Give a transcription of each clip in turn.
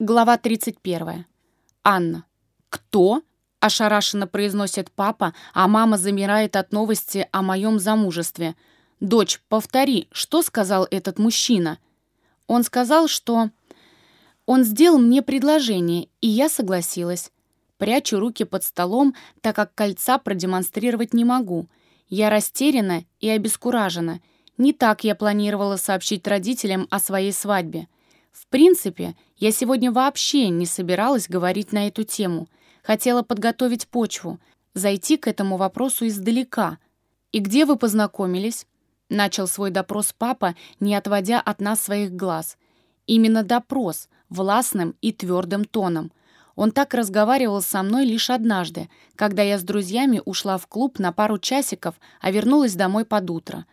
Глава 31. Анна. «Кто?» — ошарашенно произносит папа, а мама замирает от новости о моем замужестве. «Дочь, повтори, что сказал этот мужчина?» Он сказал, что... Он сделал мне предложение, и я согласилась. Прячу руки под столом, так как кольца продемонстрировать не могу. Я растеряна и обескуражена. Не так я планировала сообщить родителям о своей свадьбе. В принципе, я сегодня вообще не собиралась говорить на эту тему. Хотела подготовить почву, зайти к этому вопросу издалека. «И где вы познакомились?» Начал свой допрос папа, не отводя от нас своих глаз. Именно допрос, властным и твердым тоном. Он так разговаривал со мной лишь однажды, когда я с друзьями ушла в клуб на пару часиков, а вернулась домой под утро.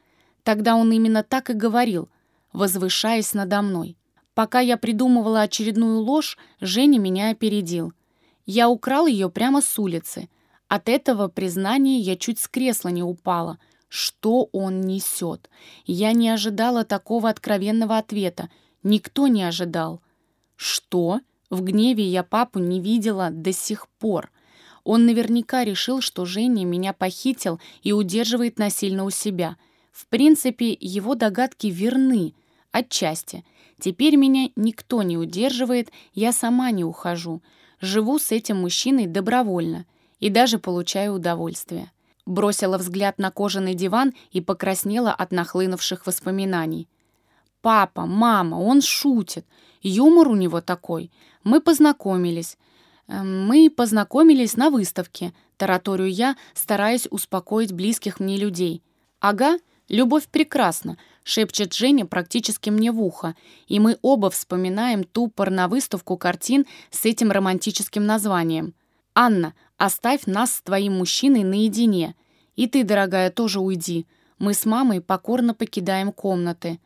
Тогда он именно так и говорил, возвышаясь надо мной. Пока я придумывала очередную ложь, Женя меня опередил. Я украл ее прямо с улицы. От этого признания я чуть с кресла не упала. Что он несет? Я не ожидала такого откровенного ответа. Никто не ожидал. Что? В гневе я папу не видела до сих пор. Он наверняка решил, что Женя меня похитил и удерживает насильно у себя. В принципе, его догадки верны. Отчасти — Теперь меня никто не удерживает, я сама не ухожу. Живу с этим мужчиной добровольно и даже получаю удовольствие. Бросила взгляд на кожаный диван и покраснела от нахлынувших воспоминаний. «Папа, мама, он шутит. Юмор у него такой. Мы познакомились. Эм, мы познакомились на выставке», — тараторю я, стараясь успокоить близких мне людей. «Ага, любовь прекрасна шепчет Женя практически мне в ухо, и мы оба вспоминаем ту порновыставку картин с этим романтическим названием. «Анна, оставь нас с твоим мужчиной наедине. И ты, дорогая, тоже уйди. Мы с мамой покорно покидаем комнаты.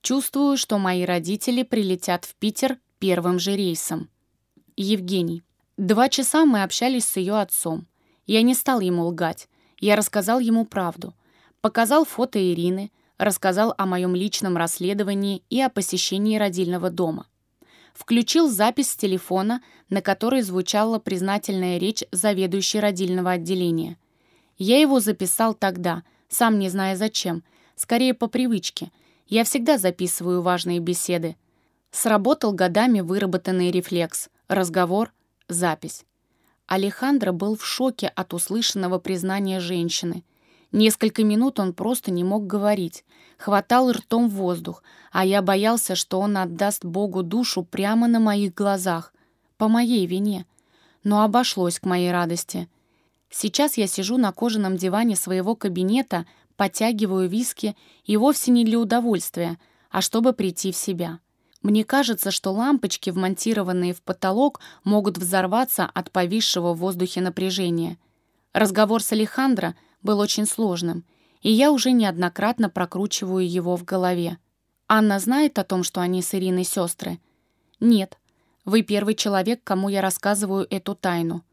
Чувствую, что мои родители прилетят в Питер первым же рейсом». Евгений. Два часа мы общались с ее отцом. Я не стал ему лгать. Я рассказал ему правду. Показал фото Ирины, рассказал о моем личном расследовании и о посещении родильного дома. Включил запись с телефона, на которой звучала признательная речь заведующей родильного отделения. Я его записал тогда, сам не зная зачем, скорее по привычке. Я всегда записываю важные беседы. Сработал годами выработанный рефлекс. Разговор, запись. Алехандро был в шоке от услышанного признания женщины – Несколько минут он просто не мог говорить, хватал ртом воздух, а я боялся, что он отдаст Богу душу прямо на моих глазах, по моей вине. Но обошлось к моей радости. Сейчас я сижу на кожаном диване своего кабинета, подтягиваю виски и вовсе не для удовольствия, а чтобы прийти в себя. Мне кажется, что лампочки, вмонтированные в потолок, могут взорваться от повисшего в воздухе напряжения. Разговор с Алехандро — был очень сложным, и я уже неоднократно прокручиваю его в голове. Анна знает о том, что они с Ириной сестры? Нет. Вы первый человек, кому я рассказываю эту тайну.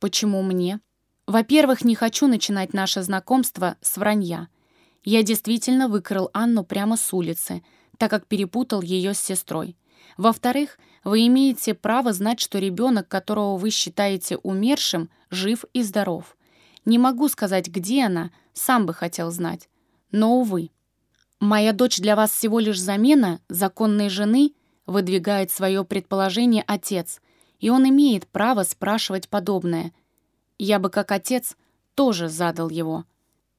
Почему мне? Во-первых, не хочу начинать наше знакомство с вранья. Я действительно выкрал Анну прямо с улицы, так как перепутал ее с сестрой. Во-вторых, вы имеете право знать, что ребенок, которого вы считаете умершим, жив и здоров. Не могу сказать, где она, сам бы хотел знать. Но, увы. Моя дочь для вас всего лишь замена законной жены, выдвигает свое предположение отец, и он имеет право спрашивать подобное. Я бы как отец тоже задал его.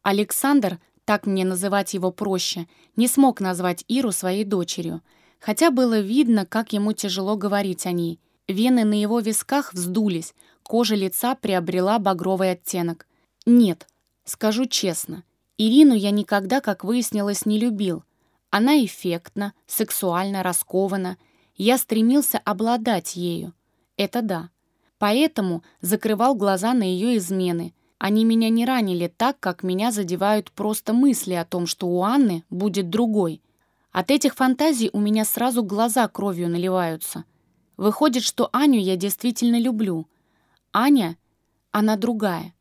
Александр, так мне называть его проще, не смог назвать Иру своей дочерью, хотя было видно, как ему тяжело говорить о ней. Вены на его висках вздулись, кожа лица приобрела багровый оттенок. Нет, скажу честно, Ирину я никогда, как выяснилось, не любил. Она эффектна, сексуально раскована. Я стремился обладать ею. Это да. Поэтому закрывал глаза на ее измены. Они меня не ранили так, как меня задевают просто мысли о том, что у Анны будет другой. От этих фантазий у меня сразу глаза кровью наливаются. Выходит, что Аню я действительно люблю. Аня, она другая.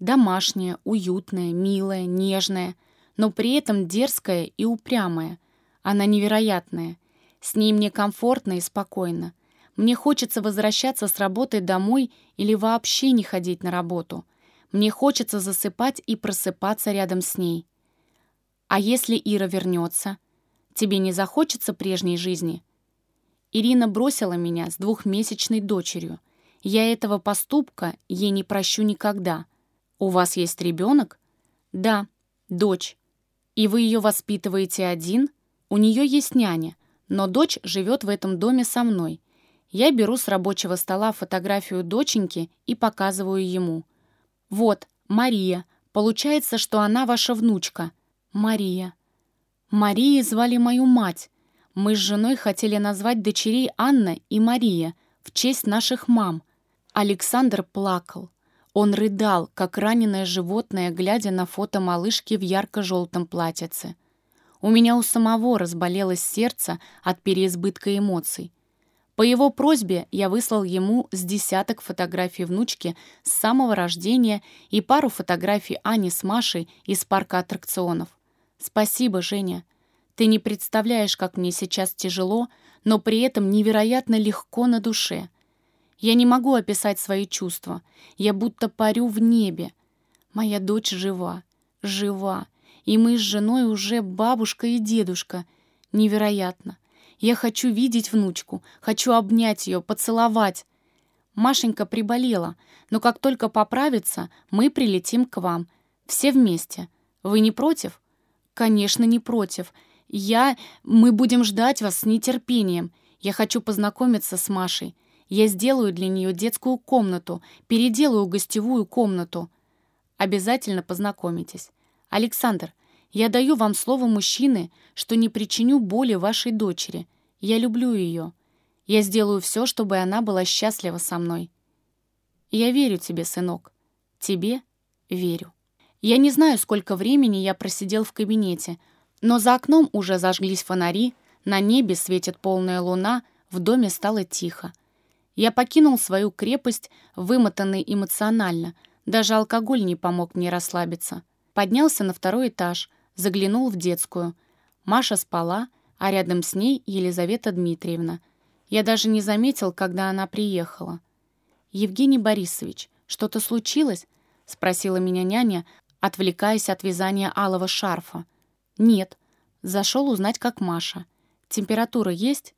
Домашняя, уютная, милая, нежная, но при этом дерзкая и упрямая. Она невероятная. С ней мне комфортно и спокойно. Мне хочется возвращаться с работы домой или вообще не ходить на работу. Мне хочется засыпать и просыпаться рядом с ней. А если Ира вернется? Тебе не захочется прежней жизни? Ирина бросила меня с двухмесячной дочерью. Я этого поступка ей не прощу никогда. У вас есть ребенок? Да, дочь. И вы ее воспитываете один? У нее есть няня, но дочь живет в этом доме со мной. Я беру с рабочего стола фотографию доченьки и показываю ему. Вот, Мария. Получается, что она ваша внучка. Мария. Марии звали мою мать. Мы с женой хотели назвать дочерей Анна и Мария в честь наших мам. Александр плакал. Он рыдал, как раненое животное, глядя на фото малышки в ярко-желтом платьице. У меня у самого разболелось сердце от переизбытка эмоций. По его просьбе я выслал ему с десяток фотографий внучки с самого рождения и пару фотографий Ани с Машей из парка аттракционов. Спасибо, Женя. Ты не представляешь, как мне сейчас тяжело, но при этом невероятно легко на душе. Я не могу описать свои чувства. Я будто парю в небе. Моя дочь жива, жива. И мы с женой уже бабушка и дедушка. Невероятно. Я хочу видеть внучку, хочу обнять ее, поцеловать. Машенька приболела, но как только поправится, мы прилетим к вам. Все вместе. Вы не против? Конечно, не против. Я... Мы будем ждать вас с нетерпением. Я хочу познакомиться с Машей. Я сделаю для нее детскую комнату, переделаю гостевую комнату. Обязательно познакомитесь. Александр, я даю вам слово мужчины, что не причиню боли вашей дочери. Я люблю ее. Я сделаю все, чтобы она была счастлива со мной. Я верю тебе, сынок. Тебе верю. Я не знаю, сколько времени я просидел в кабинете, но за окном уже зажглись фонари, на небе светит полная луна, в доме стало тихо. Я покинул свою крепость, вымотанный эмоционально. Даже алкоголь не помог мне расслабиться. Поднялся на второй этаж, заглянул в детскую. Маша спала, а рядом с ней Елизавета Дмитриевна. Я даже не заметил, когда она приехала. «Евгений Борисович, что-то случилось?» — спросила меня няня, отвлекаясь от вязания алого шарфа. «Нет». Зашел узнать, как Маша. «Температура есть?»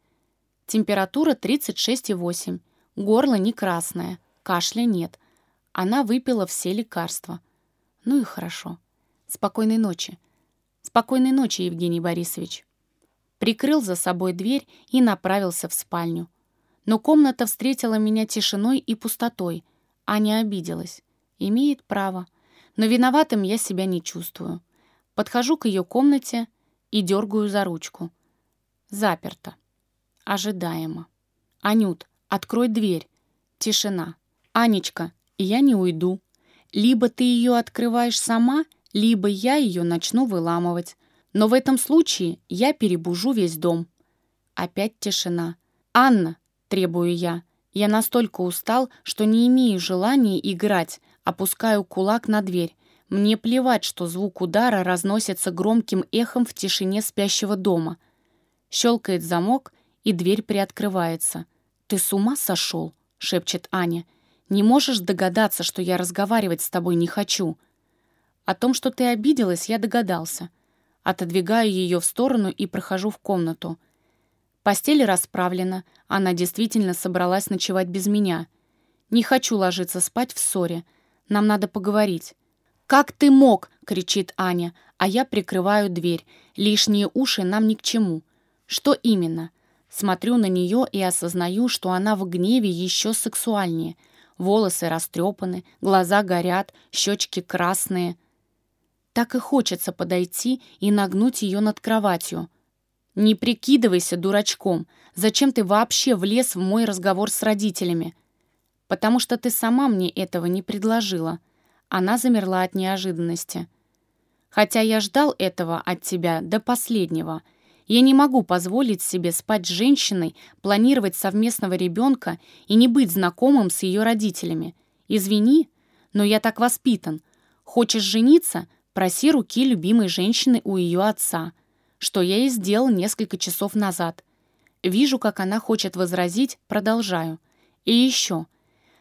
«Температура 36,8. Горло не красное. Кашля нет. Она выпила все лекарства. Ну и хорошо. Спокойной ночи. Спокойной ночи, Евгений Борисович». Прикрыл за собой дверь и направился в спальню. Но комната встретила меня тишиной и пустотой. Аня обиделась. Имеет право. Но виноватым я себя не чувствую. Подхожу к ее комнате и дергаю за ручку. Заперто. Ожидаемо. «Анют, открой дверь». Тишина. «Анечка, я не уйду. Либо ты ее открываешь сама, либо я ее начну выламывать. Но в этом случае я перебужу весь дом». Опять тишина. «Анна», — требую я, — «я настолько устал, что не имею желания играть, опускаю кулак на дверь. Мне плевать, что звук удара разносится громким эхом в тишине спящего дома. Щелкает замок, и дверь приоткрывается. «Ты с ума сошел?» — шепчет Аня. «Не можешь догадаться, что я разговаривать с тобой не хочу?» О том, что ты обиделась, я догадался. Отодвигаю ее в сторону и прохожу в комнату. Постель расправлена, она действительно собралась ночевать без меня. Не хочу ложиться спать в ссоре. Нам надо поговорить. «Как ты мог?» — кричит Аня, а я прикрываю дверь. Лишние уши нам ни к чему. Что именно? Смотрю на нее и осознаю, что она в гневе еще сексуальнее. Волосы растрепаны, глаза горят, щечки красные. Так и хочется подойти и нагнуть ее над кроватью. «Не прикидывайся дурачком. Зачем ты вообще влез в мой разговор с родителями?» «Потому что ты сама мне этого не предложила», она замерла от неожиданности. «Хотя я ждал этого от тебя до последнего. Я не могу позволить себе спать с женщиной, планировать совместного ребенка и не быть знакомым с ее родителями. Извини, но я так воспитан. Хочешь жениться? Проси руки любимой женщины у ее отца, что я и сделал несколько часов назад. Вижу, как она хочет возразить, продолжаю. И еще.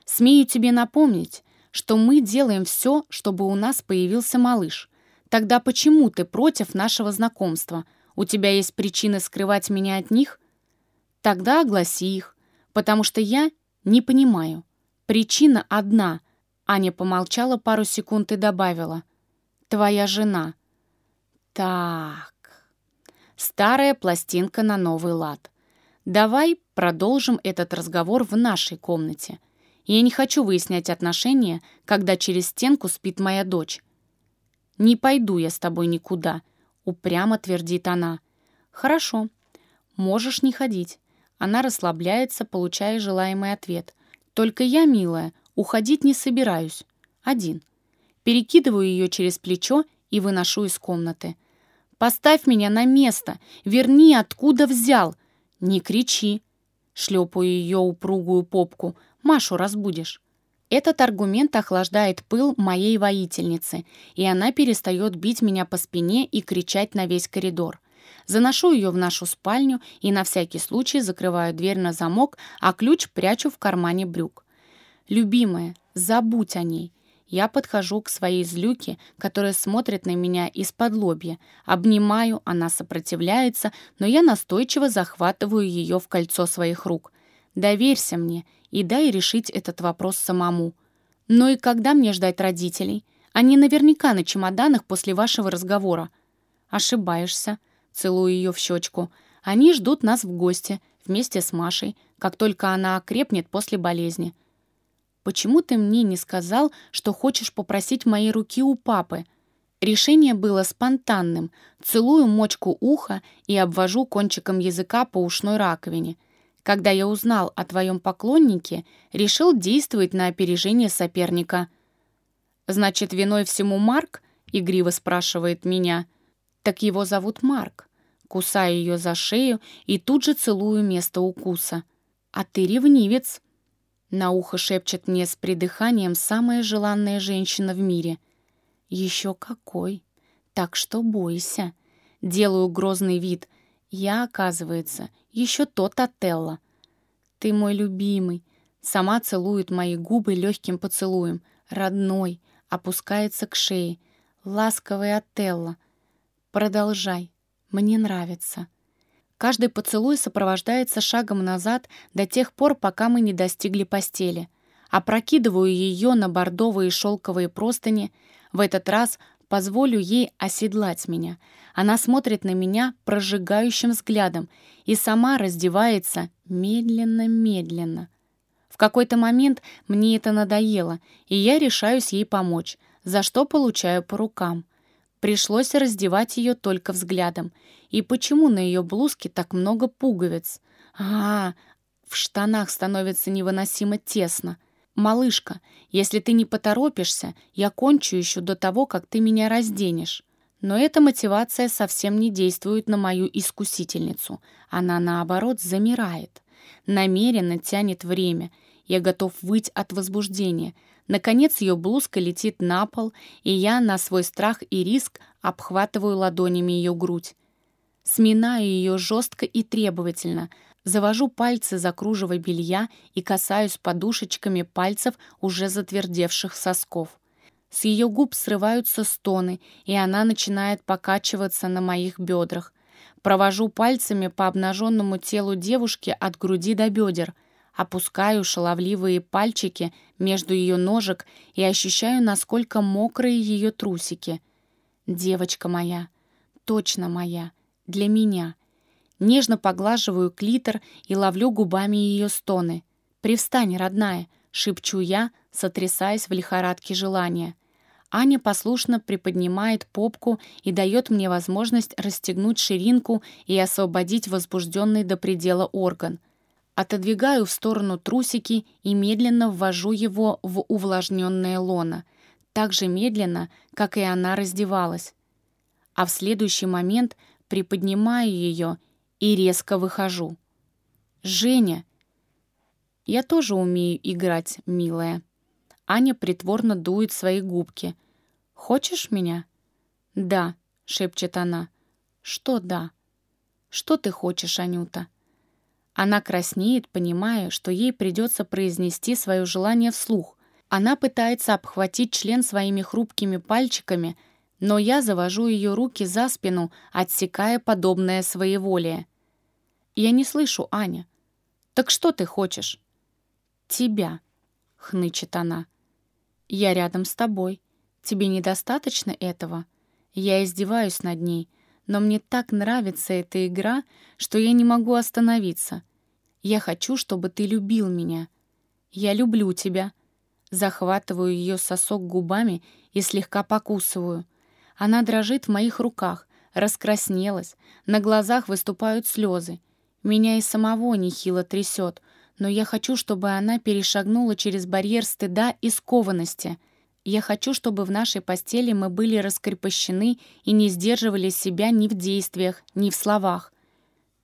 Смею тебе напомнить, что мы делаем все, чтобы у нас появился малыш. Тогда почему ты против нашего знакомства? У тебя есть причины скрывать меня от них? Тогда огласи их, потому что я не понимаю. Причина одна. Аня помолчала пару секунд и добавила. Твоя жена. Так. Старая пластинка на новый лад. Давай продолжим этот разговор в нашей комнате. Я не хочу выяснять отношения, когда через стенку спит моя дочь. «Не пойду я с тобой никуда», — упрямо твердит она. «Хорошо, можешь не ходить». Она расслабляется, получая желаемый ответ. «Только я, милая, уходить не собираюсь. Один». Перекидываю ее через плечо и выношу из комнаты. «Поставь меня на место! Верни, откуда взял!» «Не кричи!» Шлепаю ее упругую попку. «Машу разбудишь!» Этот аргумент охлаждает пыл моей воительницы, и она перестает бить меня по спине и кричать на весь коридор. Заношу ее в нашу спальню и на всякий случай закрываю дверь на замок, а ключ прячу в кармане брюк. «Любимая, забудь о ней. Я подхожу к своей злюке, которая смотрит на меня из-под лобья. Обнимаю, она сопротивляется, но я настойчиво захватываю ее в кольцо своих рук. Доверься мне и дай решить этот вопрос самому. Ну и когда мне ждать родителей? Они наверняка на чемоданах после вашего разговора. Ошибаешься. Целую ее в щечку. Они ждут нас в гости вместе с Машей, как только она окрепнет после болезни. Почему ты мне не сказал, что хочешь попросить моей руки у папы? Решение было спонтанным. Целую мочку уха и обвожу кончиком языка по ушной раковине. Когда я узнал о твоем поклоннике, решил действовать на опережение соперника. «Значит, виной всему Марк?» — игриво спрашивает меня. «Так его зовут Марк». Кусаю ее за шею и тут же целую место укуса. «А ты ревнивец», на ухо шепчет мне с придыханием самая желанная женщина в мире. Еще какой! Так что бойся. Делаю грозный вид. Я, оказывается, еще тот Отелло. Ты мой любимый. Сама целует мои губы легким поцелуем. Родной. Опускается к шее. Ласковый Отелло. Продолжай. Мне нравится. Каждый поцелуй сопровождается шагом назад до тех пор, пока мы не достигли постели. Опрокидываю ее на бордовые шелковые простыни. В этот раз позволю ей оседлать меня. Она смотрит на меня прожигающим взглядом и сама раздевается медленно-медленно. В какой-то момент мне это надоело, и я решаюсь ей помочь, за что получаю по рукам. Пришлось раздевать ее только взглядом. И почему на ее блузке так много пуговиц? А, в штанах становится невыносимо тесно. «Малышка, если ты не поторопишься, я кончу еще до того, как ты меня разденешь». Но эта мотивация совсем не действует на мою искусительницу. Она, наоборот, замирает. Намеренно тянет время. Я готов выть от возбуждения. Наконец ее блузка летит на пол, и я на свой страх и риск обхватываю ладонями ее грудь. Сминаю ее жестко и требовательно, завожу пальцы за кружево белья и касаюсь подушечками пальцев уже затвердевших сосков. С ее губ срываются стоны, и она начинает покачиваться на моих бедрах. Провожу пальцами по обнаженному телу девушки от груди до бедер — Опускаю шаловливые пальчики между ее ножек и ощущаю, насколько мокрые ее трусики. Девочка моя, точно моя, для меня. Нежно поглаживаю клитор и ловлю губами ее стоны. «Привстань, родная!» — шепчу я, сотрясаясь в лихорадке желания. Аня послушно приподнимает попку и дает мне возможность расстегнуть ширинку и освободить возбужденный до предела орган — Отодвигаю в сторону трусики и медленно ввожу его в увлажненное лоно, так же медленно, как и она раздевалась. А в следующий момент приподнимаю ее и резко выхожу. «Женя!» «Я тоже умею играть, милая». Аня притворно дует свои губки. «Хочешь меня?» «Да», — шепчет она. «Что «да»?» «Что ты хочешь, Анюта?» Она краснеет, понимая, что ей придется произнести свое желание вслух. Она пытается обхватить член своими хрупкими пальчиками, но я завожу ее руки за спину, отсекая подобное своеволие. Я не слышу, Аня. «Так что ты хочешь?» «Тебя», — хнычет она. «Я рядом с тобой. Тебе недостаточно этого?» Я издеваюсь над ней, но мне так нравится эта игра, что я не могу остановиться. Я хочу, чтобы ты любил меня. Я люблю тебя. Захватываю ее сосок губами и слегка покусываю. Она дрожит в моих руках, раскраснелась, на глазах выступают слезы. Меня и самого нехило трясет, но я хочу, чтобы она перешагнула через барьер стыда и скованности — я хочу, чтобы в нашей постели мы были раскрепощены и не сдерживали себя ни в действиях, ни в словах.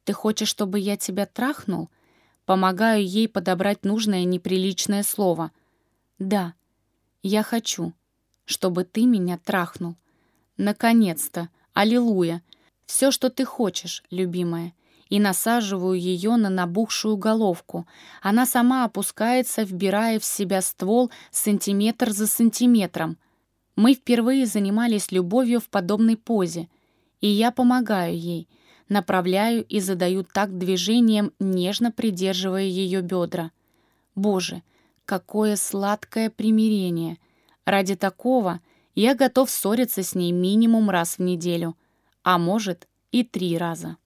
Ты хочешь, чтобы я тебя трахнул? Помогаю ей подобрать нужное неприличное слово. Да, я хочу, чтобы ты меня трахнул. Наконец-то! Аллилуйя! Все, что ты хочешь, любимая и насаживаю ее на набухшую головку. Она сама опускается, вбирая в себя ствол сантиметр за сантиметром. Мы впервые занимались любовью в подобной позе, и я помогаю ей, направляю и задаю так движением, нежно придерживая ее бедра. Боже, какое сладкое примирение! Ради такого я готов ссориться с ней минимум раз в неделю, а может и три раза.